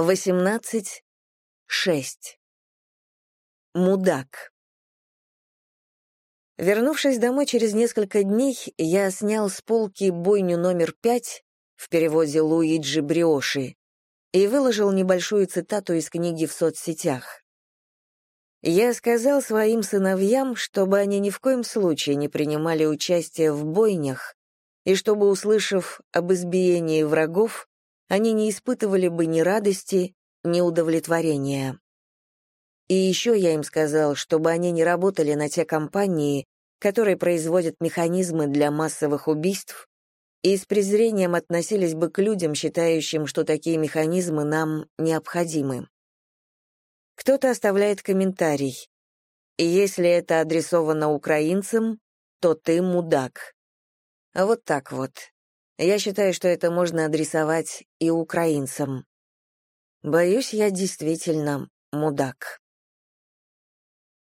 18. 6. Мудак. Вернувшись домой через несколько дней, я снял с полки бойню номер пять в переводе Луиджи Бриоши и выложил небольшую цитату из книги в соцсетях. Я сказал своим сыновьям, чтобы они ни в коем случае не принимали участие в бойнях, и чтобы, услышав об избиении врагов, они не испытывали бы ни радости, ни удовлетворения. И еще я им сказал, чтобы они не работали на те компании, которые производят механизмы для массовых убийств, и с презрением относились бы к людям, считающим, что такие механизмы нам необходимы. Кто-то оставляет комментарий. Если это адресовано украинцам, то ты мудак. Вот так вот. Я считаю, что это можно адресовать и украинцам. Боюсь, я действительно мудак.